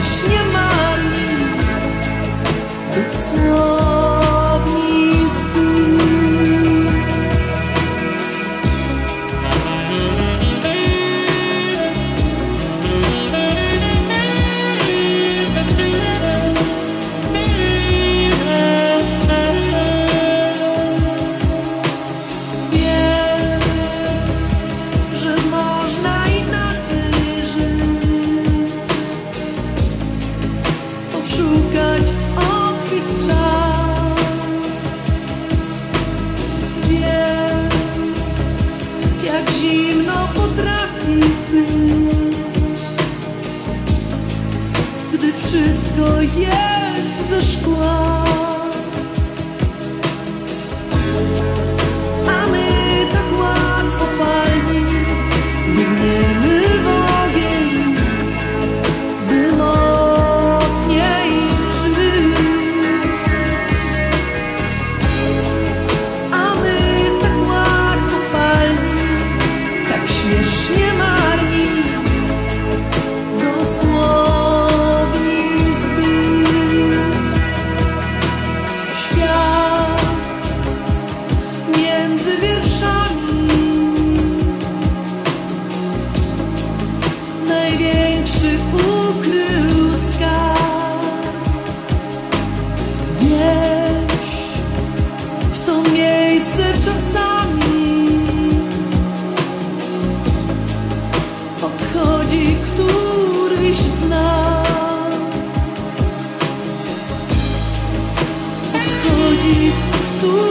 Кришне. Gdy wszystko jest ze szkła. Odchodzi któryś z nas. Odchodzi któryś.